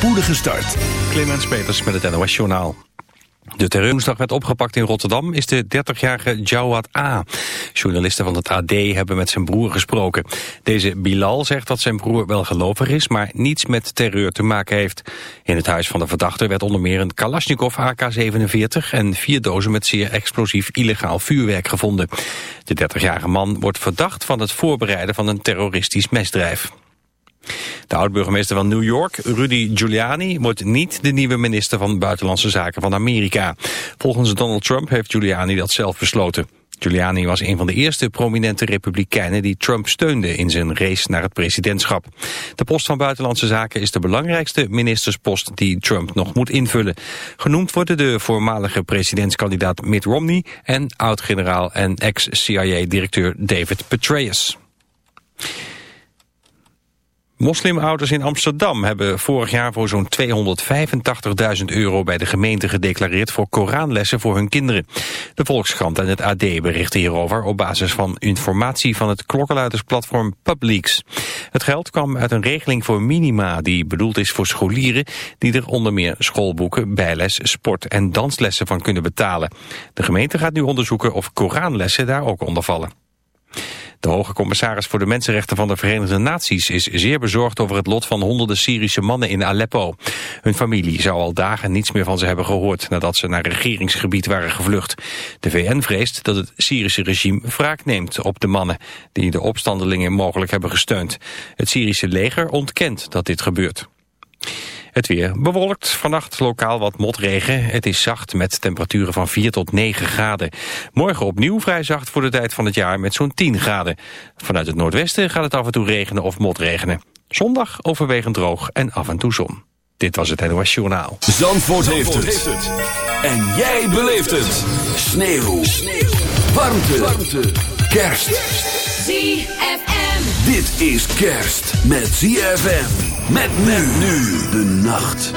spoedige start. Clemens Peters met het NOS Journaal. De terreurwoensdag werd opgepakt in Rotterdam is de 30-jarige Jawad A. Journalisten van het AD hebben met zijn broer gesproken. Deze Bilal zegt dat zijn broer wel gelovig is, maar niets met terreur te maken heeft. In het huis van de verdachte werd onder meer een Kalashnikov AK-47 en vier dozen met zeer explosief illegaal vuurwerk gevonden. De 30-jarige man wordt verdacht van het voorbereiden van een terroristisch misdrijf. De oud-burgemeester van New York, Rudy Giuliani, wordt niet de nieuwe minister van Buitenlandse Zaken van Amerika. Volgens Donald Trump heeft Giuliani dat zelf besloten. Giuliani was een van de eerste prominente republikeinen die Trump steunde in zijn race naar het presidentschap. De post van Buitenlandse Zaken is de belangrijkste ministerspost die Trump nog moet invullen. Genoemd worden de voormalige presidentskandidaat Mitt Romney en oud-generaal en ex-CIA-directeur David Petraeus. Moslimouders in Amsterdam hebben vorig jaar voor zo'n 285.000 euro bij de gemeente gedeclareerd voor Koranlessen voor hun kinderen. De Volkskrant en het AD berichten hierover op basis van informatie van het klokkenluidersplatform Publix. Het geld kwam uit een regeling voor minima die bedoeld is voor scholieren die er onder meer schoolboeken, bijles, sport en danslessen van kunnen betalen. De gemeente gaat nu onderzoeken of Koranlessen daar ook onder vallen. De hoge commissaris voor de mensenrechten van de Verenigde Naties is zeer bezorgd over het lot van honderden Syrische mannen in Aleppo. Hun familie zou al dagen niets meer van ze hebben gehoord nadat ze naar regeringsgebied waren gevlucht. De VN vreest dat het Syrische regime wraak neemt op de mannen die de opstandelingen mogelijk hebben gesteund. Het Syrische leger ontkent dat dit gebeurt. Het weer bewolkt, vannacht lokaal wat motregen. Het is zacht met temperaturen van 4 tot 9 graden. Morgen opnieuw vrij zacht voor de tijd van het jaar met zo'n 10 graden. Vanuit het noordwesten gaat het af en toe regenen of motregenen. Zondag overwegend droog en af en toe zon. Dit was het NOS Journaal. Zandvoort, heeft, het. En jij beleeft het. Sneeuw. Sneeuw. Warmte. Warmte. Kerst. ZFM. Dit is kerst met ZFM. Met men nu de nacht.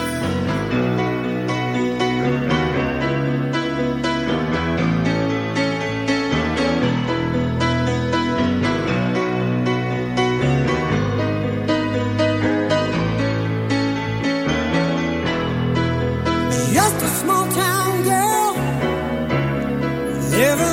Just a small town girl living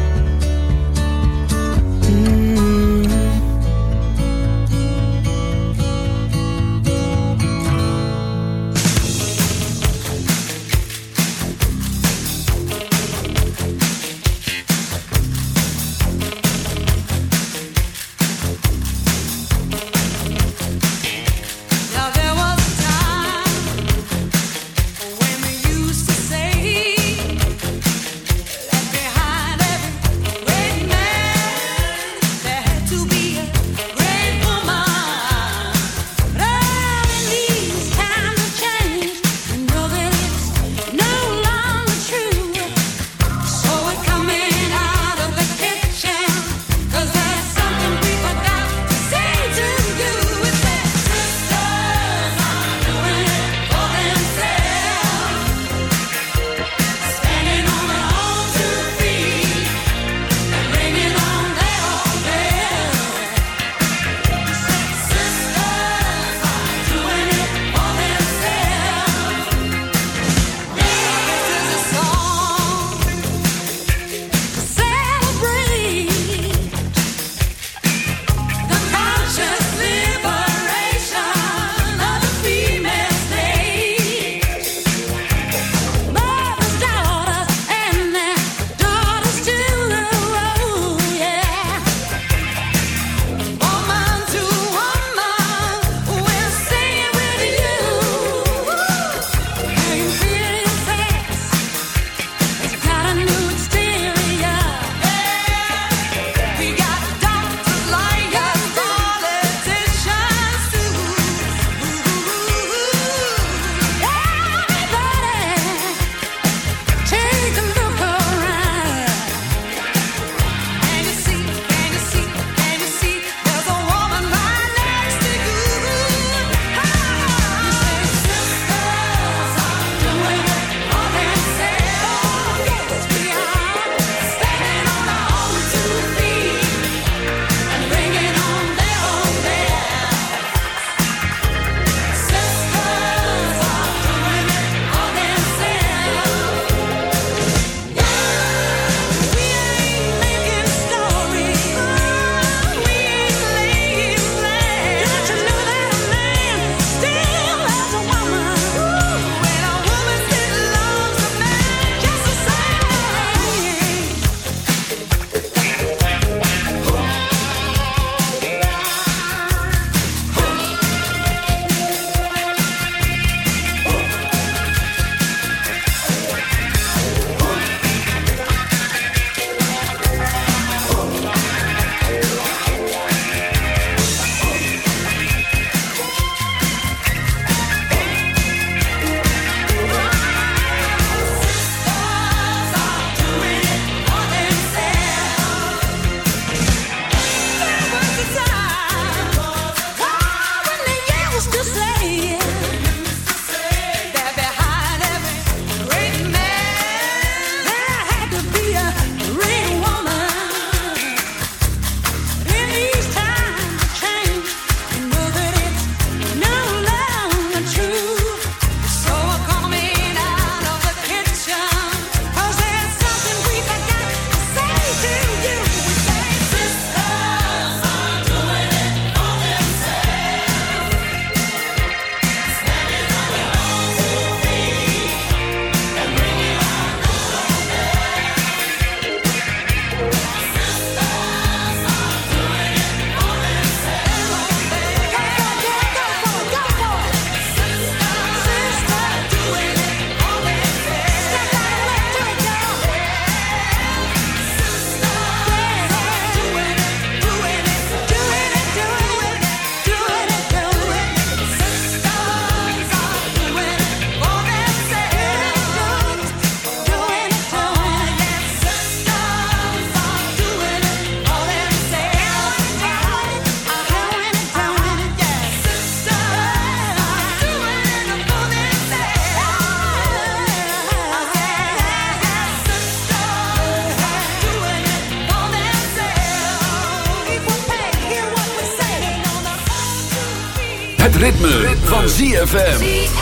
Van ZFM.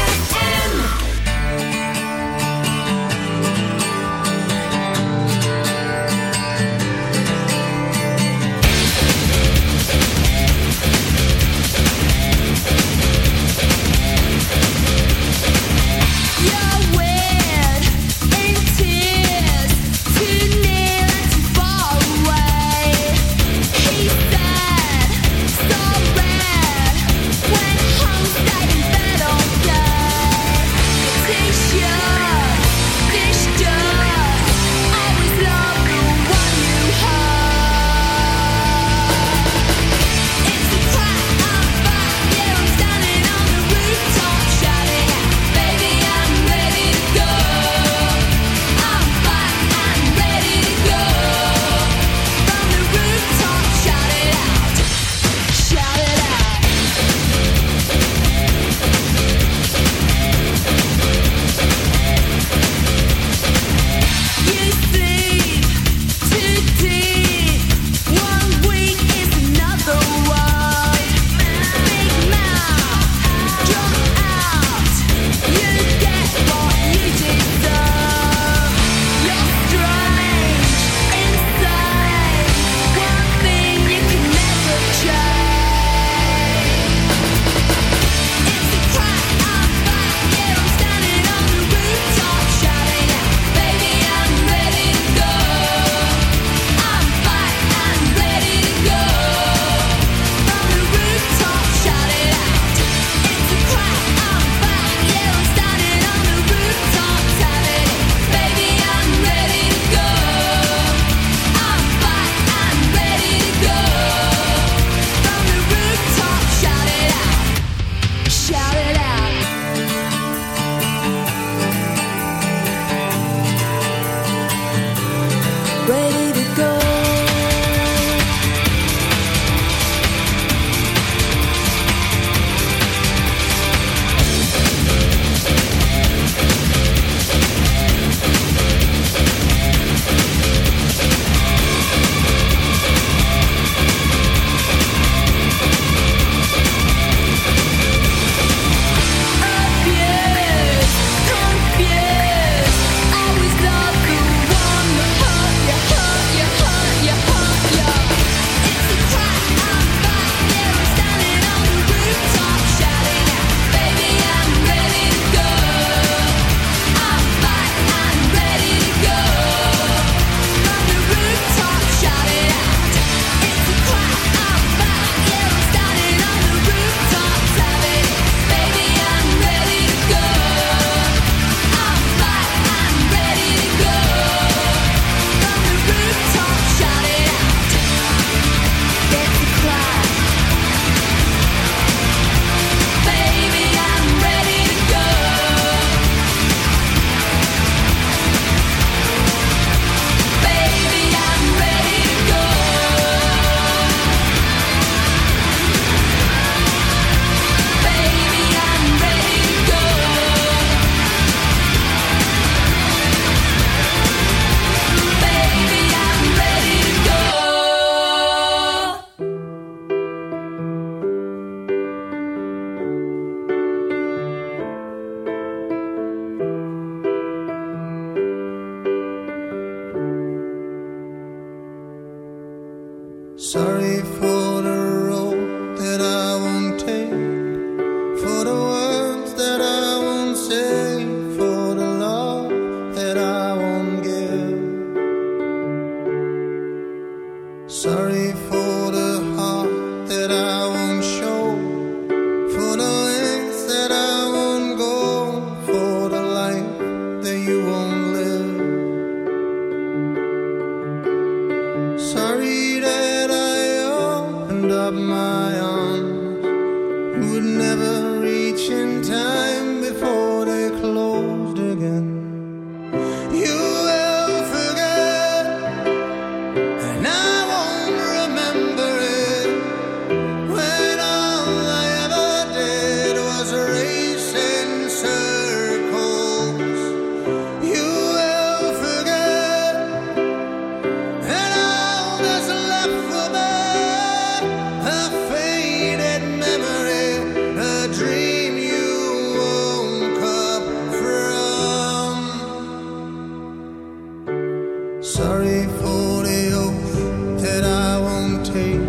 Sorry for the oath that I won't take.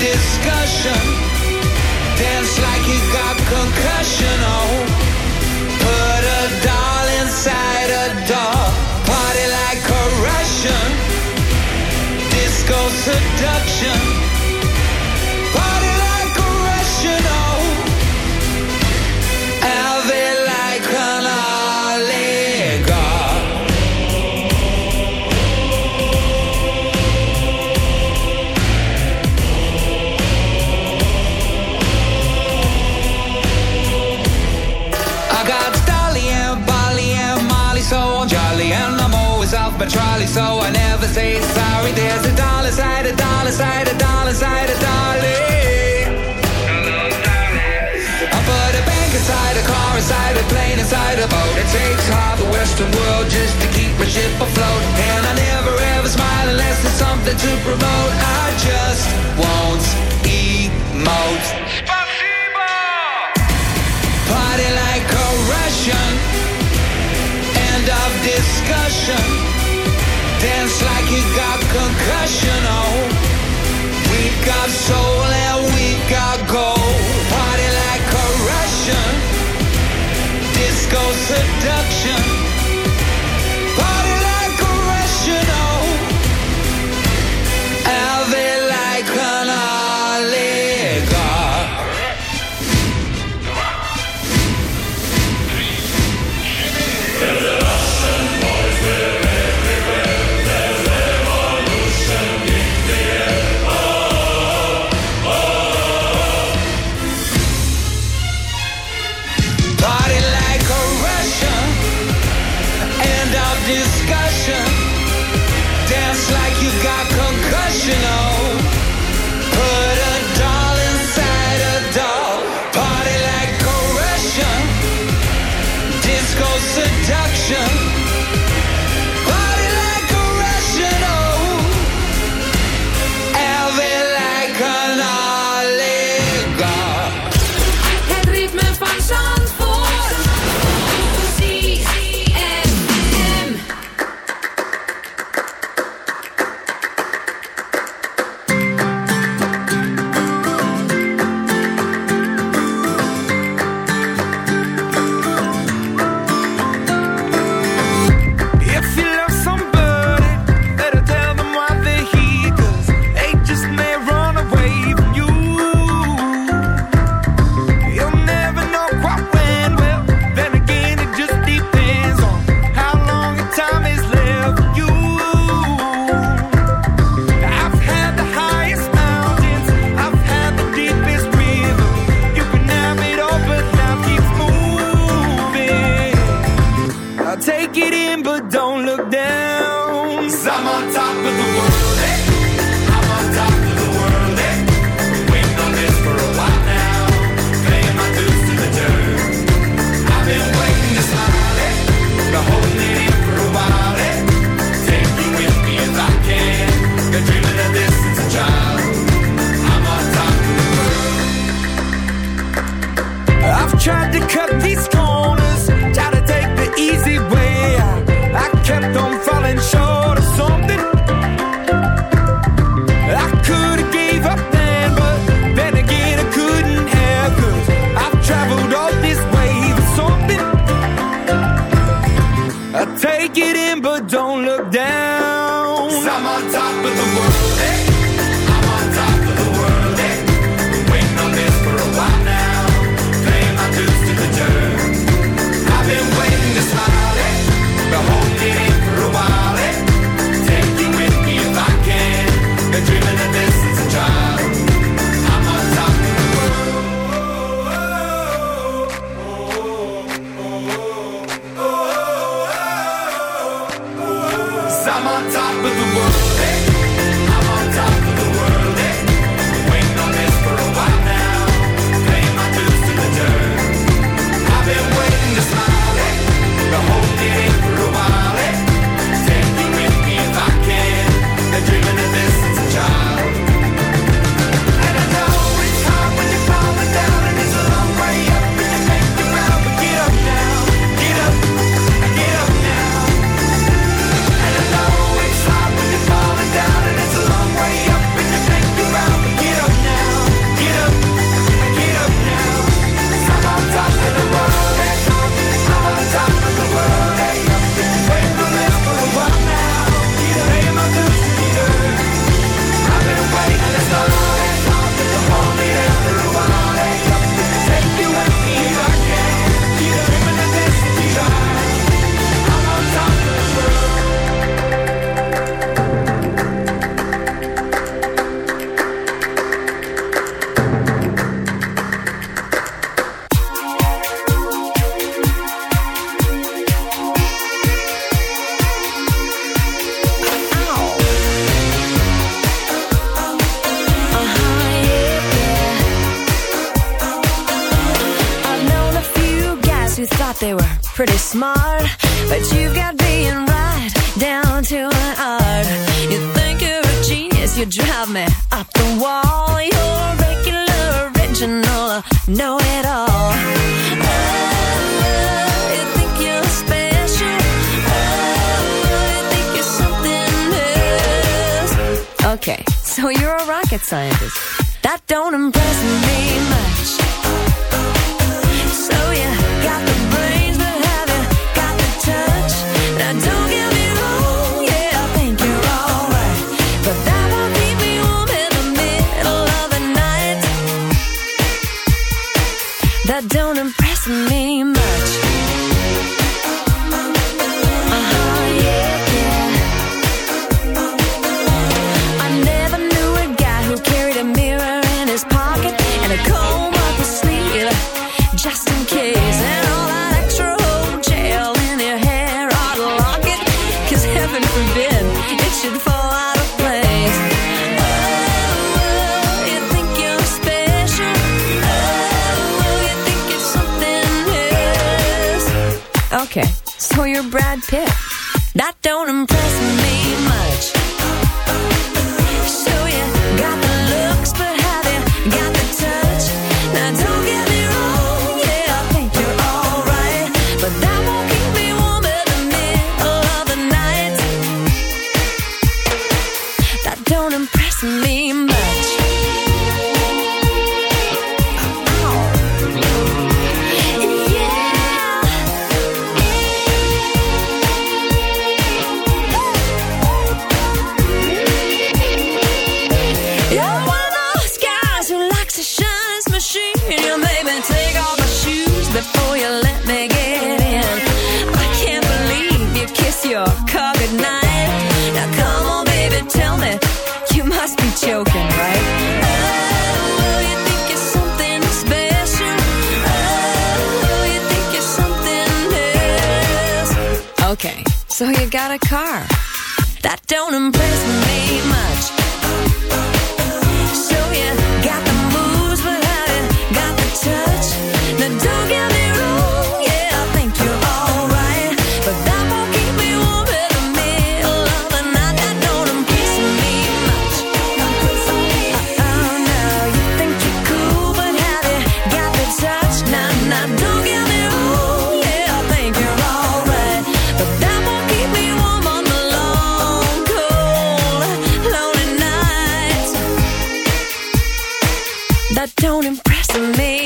discussion. Dance like he got concussion. Oh, put a doll inside a doll. Party like a Russian. Disco seduction. dollar, side of dollar, side of dolly. I put a bank inside a car, inside a plane, inside a boat. It takes half the Western world just to keep my ship afloat. And I never ever smile unless there's something to promote. I just won't emote. Spasibo! Party like a Russian. End of discussion. That don't don't impress me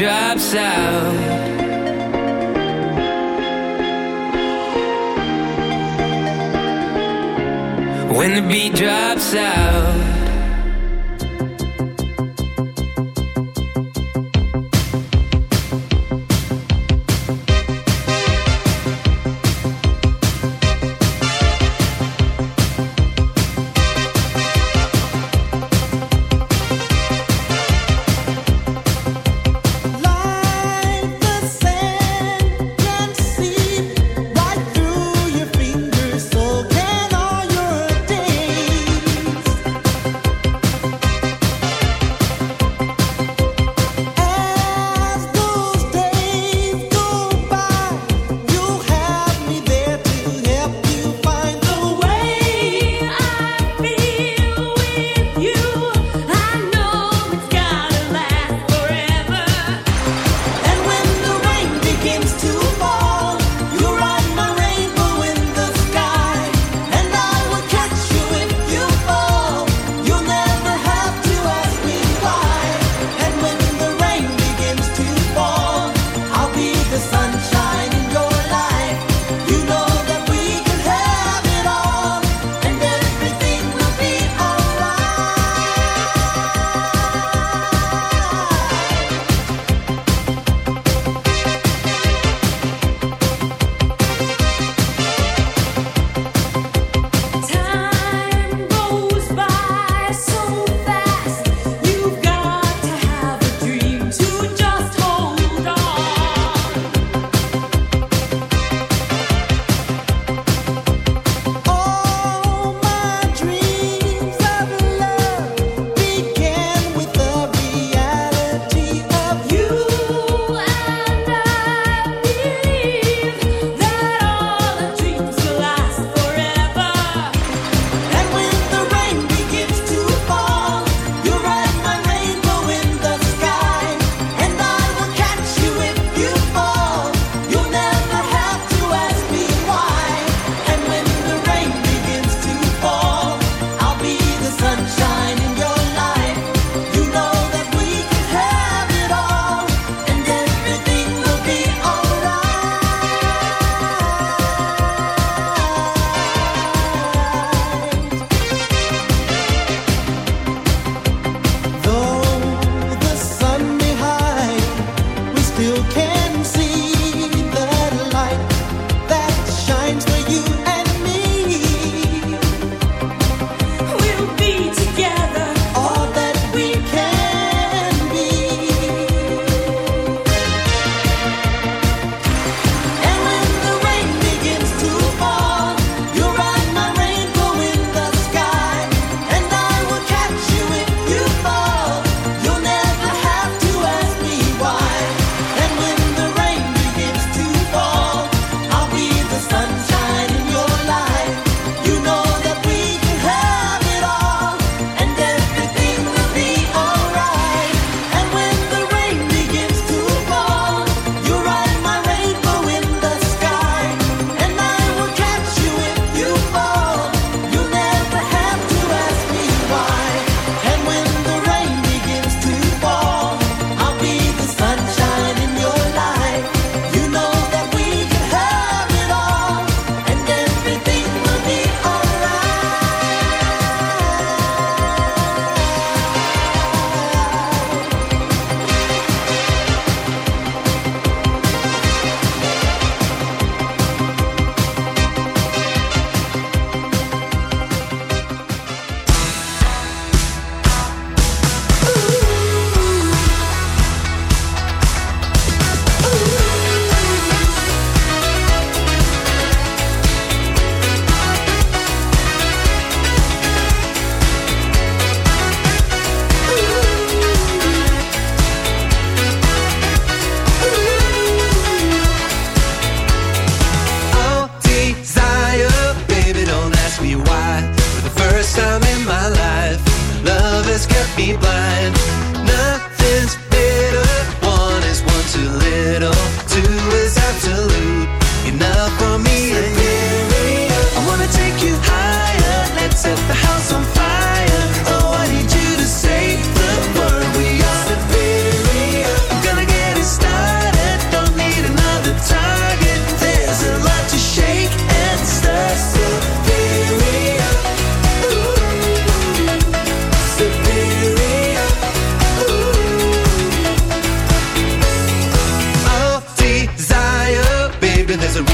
drops out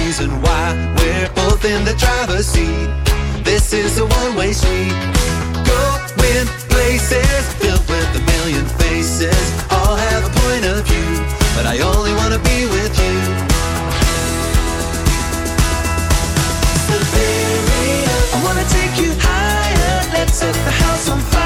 reason why we're both in the driver's seat. This is a one way street. Going places filled with a million faces. All have a point of view, but I only want to be with you. I want to take you higher. Let's set the house on fire.